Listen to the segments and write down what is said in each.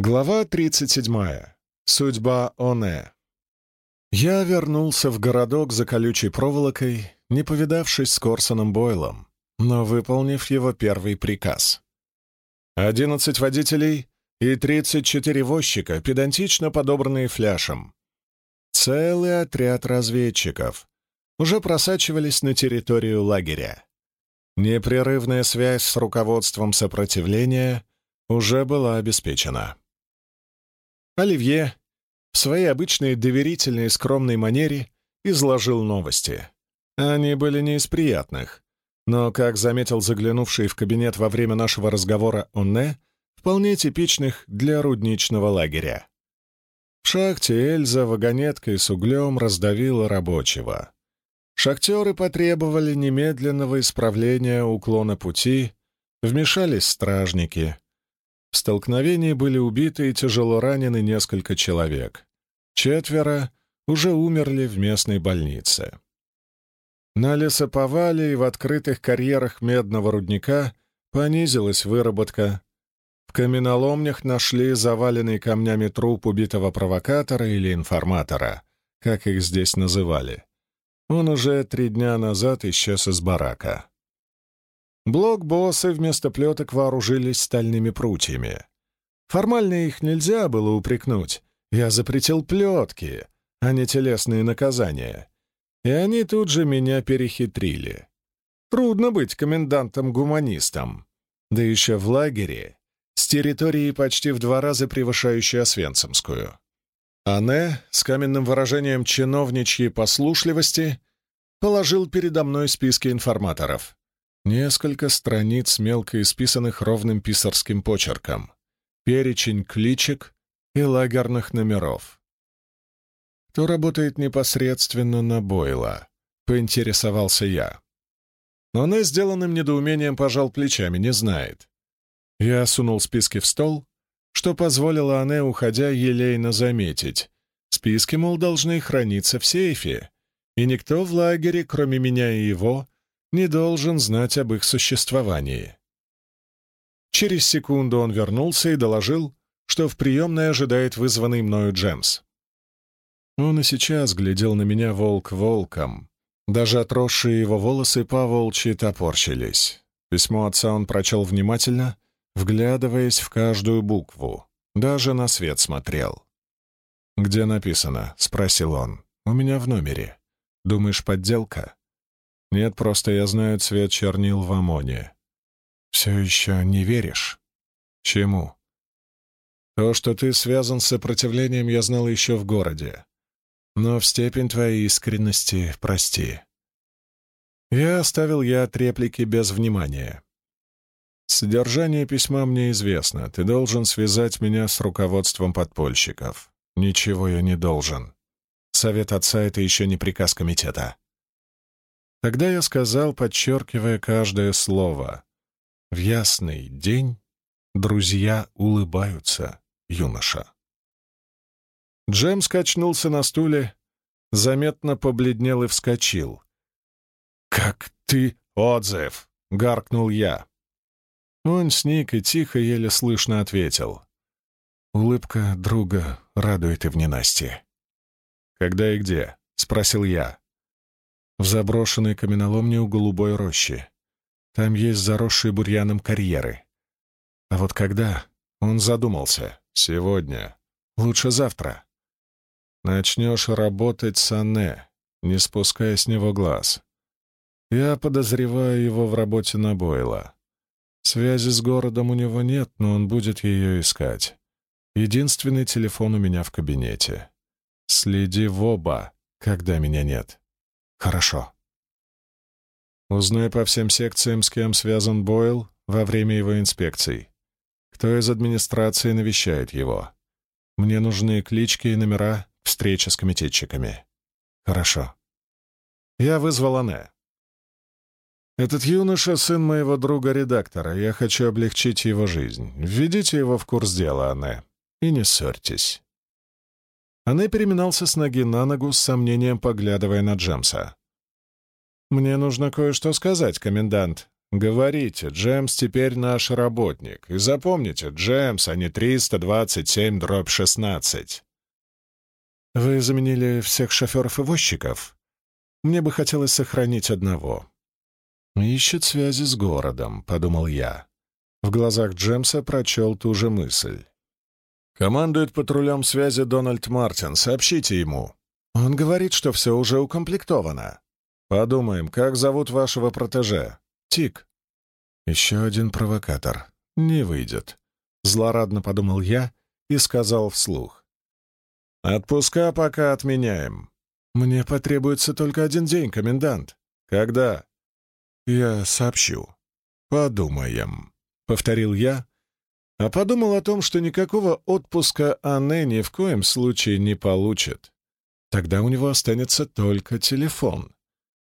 Глава 37. Судьба Оне. Я вернулся в городок за колючей проволокой, не повидавшись с Корсоном Бойлом, но выполнив его первый приказ. Одиннадцать водителей и тридцать четыре возчика, педантично подобранные фляшем. Целый отряд разведчиков уже просачивались на территорию лагеря. Непрерывная связь с руководством сопротивления уже была обеспечена. Оливье в своей обычной доверительной и скромной манере изложил новости. Они были не из приятных, но, как заметил заглянувший в кабинет во время нашего разговора Онне, вполне типичных для рудничного лагеря. В шахте Эльза вагонеткой с углем раздавила рабочего. Шахтеры потребовали немедленного исправления уклона пути, вмешались стражники — в столкновении были убиты и тяжело ранены несколько человек. Четверо уже умерли в местной больнице. На лесоповале и в открытых карьерах медного рудника понизилась выработка. В каменоломнях нашли заваленный камнями труп убитого провокатора или информатора, как их здесь называли. Он уже три дня назад исчез из барака. Блок-боссы вместо плеток вооружились стальными прутьями. Формально их нельзя было упрекнуть. Я запретил плетки, а не телесные наказания. И они тут же меня перехитрили. Трудно быть комендантом-гуманистом. Да еще в лагере, с территории почти в два раза превышающей Освенцимскую. Ане, с каменным выражением чиновничьей послушливости, положил передо мной списки информаторов. Несколько страниц мелко исписанных ровным писарским почерком, перечень кличек и лагерных номеров. Кто работает непосредственно на Бойла? Поинтересовался я. Но она сделанным недоумением пожал плечами, не знает. Я сунул списки в стол, что позволило Анне, уходя, елейно заметить. Списки, мол, должны храниться в сейфе, и никто в лагере, кроме меня и его, не должен знать об их существовании. Через секунду он вернулся и доложил, что в приемной ожидает вызванный мною Джемс. Он и сейчас глядел на меня волк волком. Даже отросшие его волосы по-волчьи топорщились. Письмо отца он прочел внимательно, вглядываясь в каждую букву. Даже на свет смотрел. «Где написано?» — спросил он. «У меня в номере. Думаешь, подделка?» Нет, просто я знаю цвет чернил в ОМОНе. Все еще не веришь? Чему? То, что ты связан с сопротивлением, я знал еще в городе. Но в степень твоей искренности прости. Я оставил я от реплики без внимания. Содержание письма мне известно. Ты должен связать меня с руководством подпольщиков. Ничего я не должен. Совет отца — это еще не приказ комитета. Тогда я сказал, подчеркивая каждое слово, «В ясный день друзья улыбаются, юноша». Джемс качнулся на стуле, заметно побледнел и вскочил. «Как ты отзыв!» — гаркнул я. Он сник и тихо, еле слышно ответил. Улыбка друга радует и в ненастье. «Когда и где?» — спросил я в заброшенной каменоломне у голубой рощи. Там есть заросшие бурьяном карьеры. А вот когда? Он задумался. Сегодня. Лучше завтра. Начнешь работать с Анне, не спуская с него глаз. Я подозреваю его в работе на Бойла. Связи с городом у него нет, но он будет ее искать. Единственный телефон у меня в кабинете. Следи в оба, когда меня нет. Хорошо. Узнай по всем секциям, с кем связан Бойл во время его инспекций. Кто из администрации навещает его. Мне нужны клички и номера встречи с комитетчиками. Хорошо. Я вызвал Анне. Этот юноша — сын моего друга-редактора. Я хочу облегчить его жизнь. Введите его в курс дела, Анне, и не ссорьтесь. Анне переминался с ноги на ногу, с сомнением поглядывая на Джемса. «Мне нужно кое-что сказать, комендант», Говорите, Джемс теперь наш работник. И запомните, Джемс, а не 327 дробь 16. Вы заменили всех шоферов и возчиков? Мне бы хотелось сохранить одного. Ищет связи с городом, подумал я. В глазах Джемса прочел ту же мысль. «Командует патрулем связи Дональд Мартин. Сообщите ему». «Он говорит, что все уже укомплектовано». «Подумаем, как зовут вашего протеже?» «Тик». «Еще один провокатор. Не выйдет», — злорадно подумал я и сказал вслух. «Отпуска пока отменяем. Мне потребуется только один день, комендант. Когда?» «Я сообщу. Подумаем», — повторил я, а подумал о том, что никакого отпуска Анне ни в коем случае не получит. Тогда у него останется только телефон,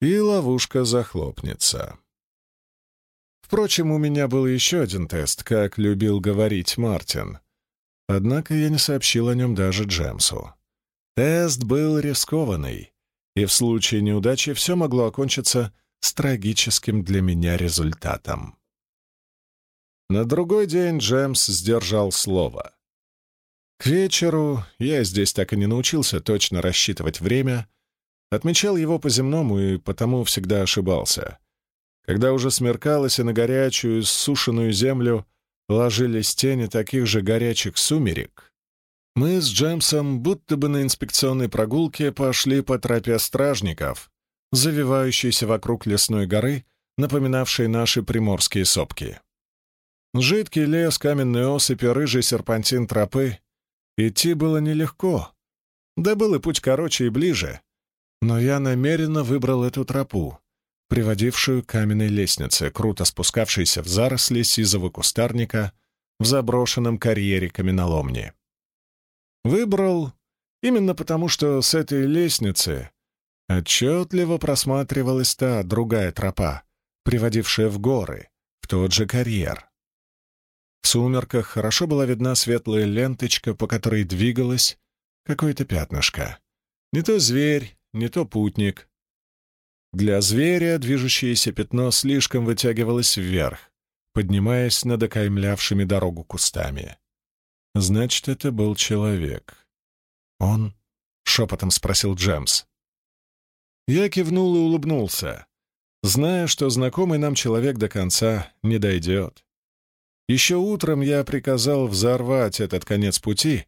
и ловушка захлопнется. Впрочем, у меня был еще один тест, как любил говорить Мартин. Однако я не сообщил о нем даже Джемсу. Тест был рискованный, и в случае неудачи все могло окончиться с трагическим для меня результатом. На другой день Джемс сдержал слово. К вечеру я здесь так и не научился точно рассчитывать время, отмечал его по-земному и потому всегда ошибался. Когда уже смеркалось и на горячую, сушеную землю ложились тени таких же горячих сумерек, мы с Джемсом будто бы на инспекционной прогулке пошли по тропе стражников, завивающейся вокруг лесной горы, напоминавшей наши приморские сопки. Жидкий лес, каменные осыпи, рыжий серпантин тропы. Идти было нелегко. Да был и путь короче и ближе. Но я намеренно выбрал эту тропу, приводившую к каменной лестнице, круто спускавшейся в заросли сизого кустарника в заброшенном карьере каменоломни. Выбрал именно потому, что с этой лестницы отчетливо просматривалась та другая тропа, приводившая в горы, в тот же карьер. В сумерках хорошо была видна светлая ленточка, по которой двигалось какое-то пятнышко. Не то зверь, не то путник. Для зверя движущееся пятно слишком вытягивалось вверх, поднимаясь над окаймлявшими дорогу кустами. Значит, это был человек. «Он?» — шепотом спросил Джемс. Я кивнул и улыбнулся, зная, что знакомый нам человек до конца не дойдет. Еще утром я приказал взорвать этот конец пути,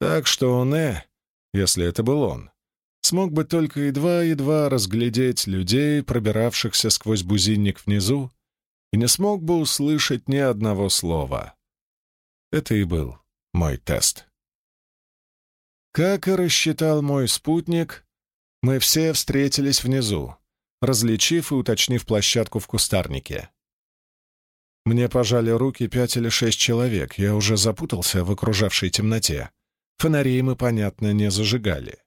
так что Оне, если это был он, смог бы только едва-едва разглядеть людей, пробиравшихся сквозь бузинник внизу, и не смог бы услышать ни одного слова. Это и был мой тест. Как и рассчитал мой спутник, мы все встретились внизу, различив и уточнив площадку в кустарнике. Мне пожали руки пять или шесть человек, я уже запутался в окружавшей темноте. Фонарей мы, понятно, не зажигали.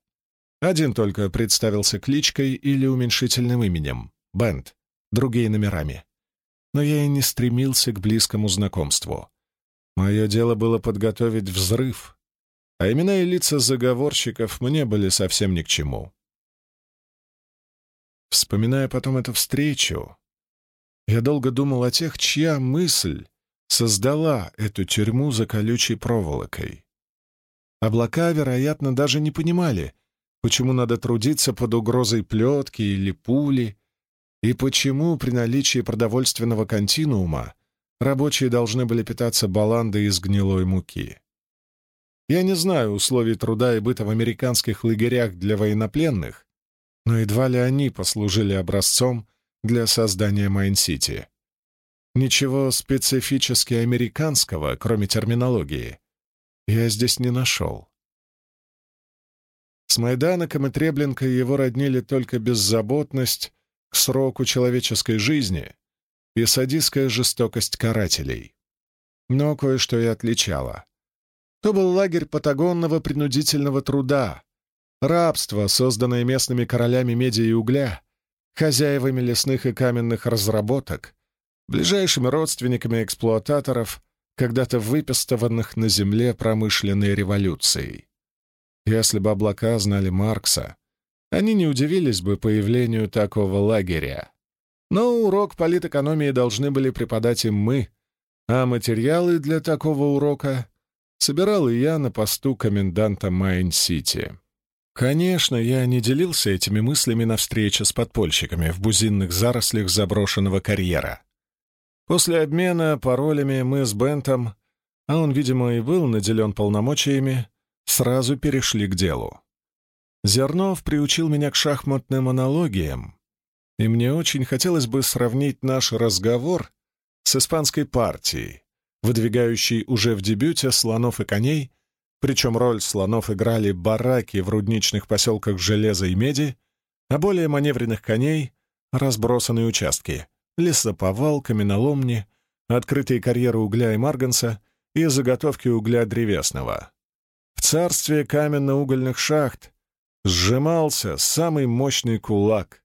Один только представился кличкой или уменьшительным именем — Бенд, другие номерами. Но я и не стремился к близкому знакомству. Мое дело было подготовить взрыв, а имена и лица заговорщиков мне были совсем ни к чему. Вспоминая потом эту встречу, я долго думал о тех, чья мысль создала эту тюрьму за колючей проволокой. Облака, вероятно, даже не понимали, почему надо трудиться под угрозой плетки или пули, и почему при наличии продовольственного континуума рабочие должны были питаться баландой из гнилой муки. Я не знаю условий труда и быта в американских лагерях для военнопленных, но едва ли они послужили образцом для создания Майн-Сити. Ничего специфически американского, кроме терминологии, я здесь не нашел. С Майданеком и Треблинкой его роднили только беззаботность к сроку человеческой жизни и садистская жестокость карателей. Но кое-что и отличало. То был лагерь потогонного принудительного труда, рабство, созданное местными королями меди и угля, хозяевами лесных и каменных разработок, ближайшими родственниками эксплуататоров, когда-то выпестованных на земле промышленной революцией. Если бы облака знали Маркса, они не удивились бы появлению такого лагеря. Но урок политэкономии должны были преподать им мы, а материалы для такого урока собирал и я на посту коменданта Майн-Сити. Конечно, я не делился этими мыслями на встрече с подпольщиками в бузинных зарослях заброшенного карьера. После обмена паролями мы с Бентом, а он, видимо, и был наделен полномочиями, сразу перешли к делу. Зернов приучил меня к шахматным аналогиям, и мне очень хотелось бы сравнить наш разговор с испанской партией, выдвигающей уже в дебюте слонов и коней, причем роль слонов играли бараки в рудничных поселках железа и меди, а более маневренных коней — разбросанные участки, лесоповал, каменоломни, открытые карьеры угля и марганца и заготовки угля древесного. В царстве каменно-угольных шахт сжимался самый мощный кулак,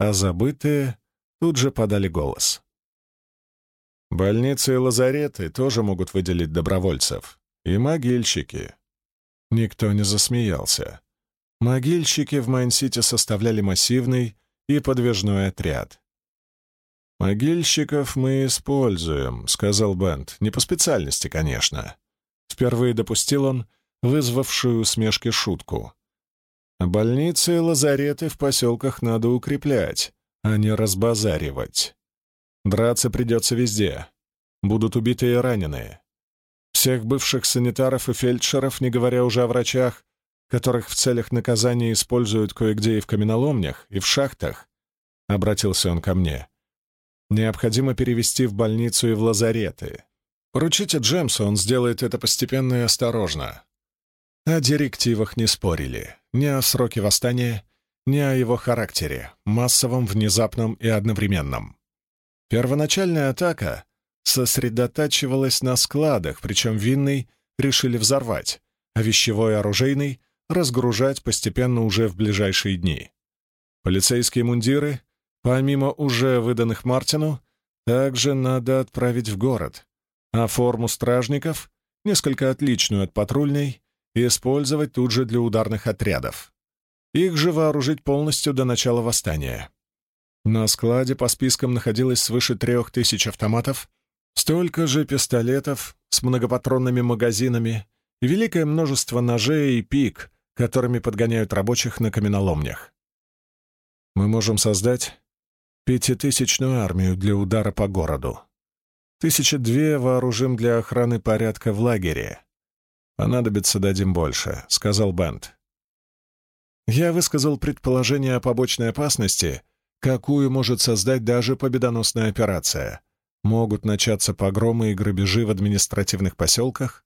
а забытые тут же подали голос. Больницы и лазареты тоже могут выделить добровольцев. И могильщики. Никто не засмеялся. Могильщики в Майн-Сити составляли массивный и подвижной отряд. «Могильщиков мы используем», — сказал Бент. «Не по специальности, конечно». Впервые допустил он вызвавшую усмешки шутку. «Больницы и лазареты в поселках надо укреплять, а не разбазаривать». Драться придется везде. Будут убиты и раненые. Всех бывших санитаров и фельдшеров, не говоря уже о врачах, которых в целях наказания используют кое-где и в каменоломнях, и в шахтах, обратился он ко мне. Необходимо перевести в больницу и в лазареты. Поручите Джемсу, он сделает это постепенно и осторожно. О директивах не спорили. Ни о сроке восстания, ни о его характере, массовом, внезапном и одновременном. Первоначальная атака сосредотачивалась на складах, причем винный решили взорвать, а вещевой и оружейный — разгружать постепенно уже в ближайшие дни. Полицейские мундиры, помимо уже выданных Мартину, также надо отправить в город, а форму стражников, несколько отличную от патрульной, использовать тут же для ударных отрядов. Их же вооружить полностью до начала восстания. На складе по спискам находилось свыше трех тысяч автоматов, столько же пистолетов с многопатронными магазинами и великое множество ножей и пик, которыми подгоняют рабочих на каменоломнях. Мы можем создать пятитысячную армию для удара по городу. Тысяча две вооружим для охраны порядка в лагере. Понадобится дадим больше, — сказал Бент. Я высказал предположение о побочной опасности, какую может создать даже победоносная операция. Могут начаться погромы и грабежи в административных поселках,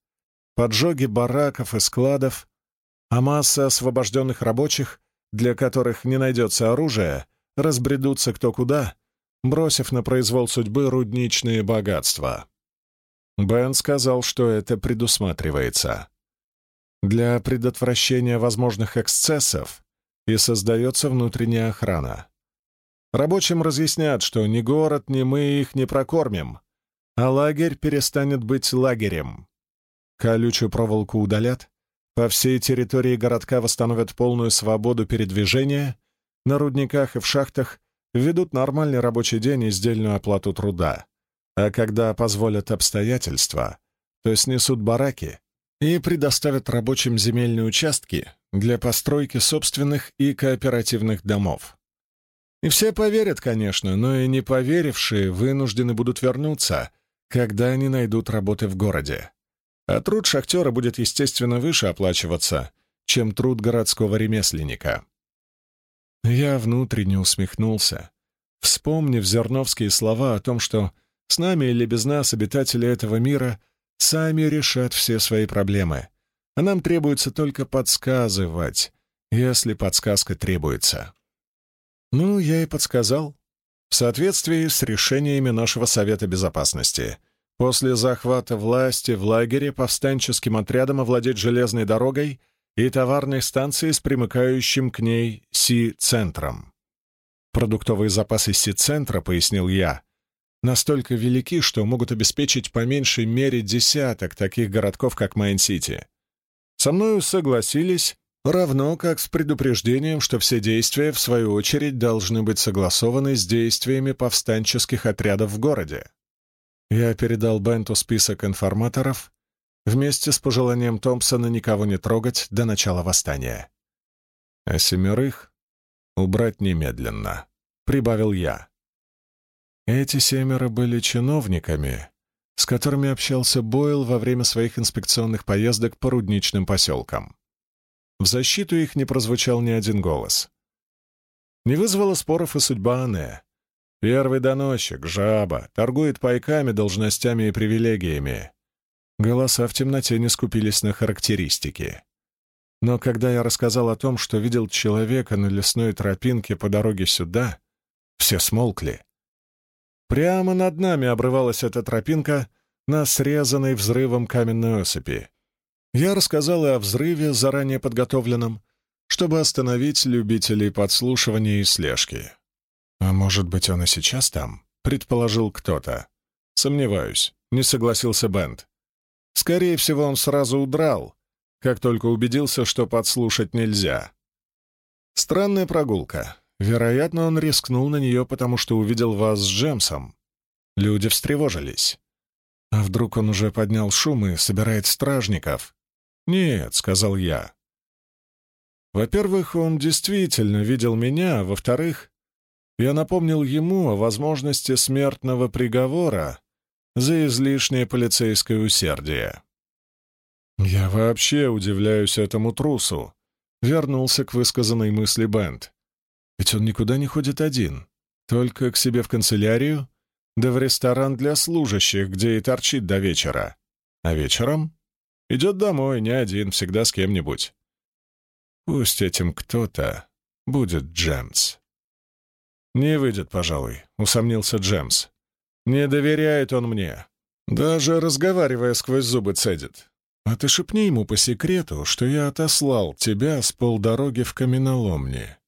поджоги бараков и складов, а масса освобожденных рабочих, для которых не найдется оружия, разбредутся кто куда, бросив на произвол судьбы рудничные богатства. Бен сказал, что это предусматривается. Для предотвращения возможных эксцессов и создается внутренняя охрана. Рабочим разъяснят, что ни город, ни мы их не прокормим, а лагерь перестанет быть лагерем. Колючую проволоку удалят, по всей территории городка восстановят полную свободу передвижения, на рудниках и в шахтах ведут нормальный рабочий день и сдельную оплату труда. А когда позволят обстоятельства, то снесут бараки и предоставят рабочим земельные участки для постройки собственных и кооперативных домов. И все поверят, конечно, но и не поверившие вынуждены будут вернуться, когда они найдут работы в городе. А труд шахтера будет, естественно, выше оплачиваться, чем труд городского ремесленника. Я внутренне усмехнулся, вспомнив зерновские слова о том, что с нами или без нас обитатели этого мира сами решат все свои проблемы, а нам требуется только подсказывать, если подсказка требуется. Ну, я и подсказал. В соответствии с решениями нашего Совета Безопасности. После захвата власти в лагере повстанческим отрядом овладеть железной дорогой и товарной станцией с примыкающим к ней Си-центром. Продуктовые запасы Си-центра, пояснил я, настолько велики, что могут обеспечить по меньшей мере десяток таких городков, как Майн-Сити. Со мною согласились Равно как с предупреждением, что все действия, в свою очередь, должны быть согласованы с действиями повстанческих отрядов в городе. Я передал Бенту список информаторов вместе с пожеланием Томпсона никого не трогать до начала восстания. А семерых убрать немедленно, прибавил я. Эти семеро были чиновниками, с которыми общался Бойл во время своих инспекционных поездок по рудничным поселкам. В защиту их не прозвучал ни один голос. Не вызвала споров и судьба Анне. Первый доносчик, жаба, торгует пайками, должностями и привилегиями. Голоса в темноте не скупились на характеристики. Но когда я рассказал о том, что видел человека на лесной тропинке по дороге сюда, все смолкли. Прямо над нами обрывалась эта тропинка на срезанной взрывом каменной осыпи. Я рассказал и о взрыве, заранее подготовленном, чтобы остановить любителей подслушивания и слежки. «А может быть, он и сейчас там?» — предположил кто-то. «Сомневаюсь», — не согласился Бент. «Скорее всего, он сразу удрал, как только убедился, что подслушать нельзя. Странная прогулка. Вероятно, он рискнул на нее, потому что увидел вас с Джемсом. Люди встревожились. А вдруг он уже поднял шум и собирает стражников? «Нет», — сказал я. Во-первых, он действительно видел меня, а во-вторых, я напомнил ему о возможности смертного приговора за излишнее полицейское усердие. «Я вообще удивляюсь этому трусу», — вернулся к высказанной мысли Бент. «Ведь он никуда не ходит один, только к себе в канцелярию, да в ресторан для служащих, где и торчит до вечера. А вечером Идет домой, не один, всегда с кем-нибудь. Пусть этим кто-то будет Джемс. «Не выйдет, пожалуй», — усомнился Джемс. «Не доверяет он мне. Даже разговаривая сквозь зубы цедит. А ты шепни ему по секрету, что я отослал тебя с полдороги в каменоломне.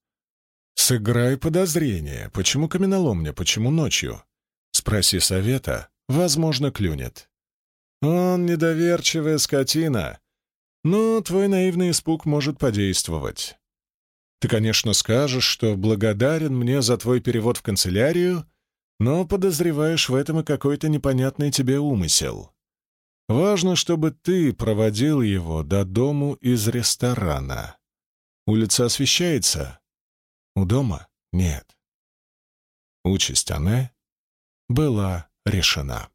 Сыграй подозрение. Почему каменоломня, почему ночью? Спроси совета, возможно, клюнет. Он недоверчивая скотина, но твой наивный испуг может подействовать. Ты, конечно, скажешь, что благодарен мне за твой перевод в канцелярию, но подозреваешь в этом и какой-то непонятный тебе умысел. Важно, чтобы ты проводил его до дому из ресторана. Улица освещается. У дома нет. Участь Анне была решена.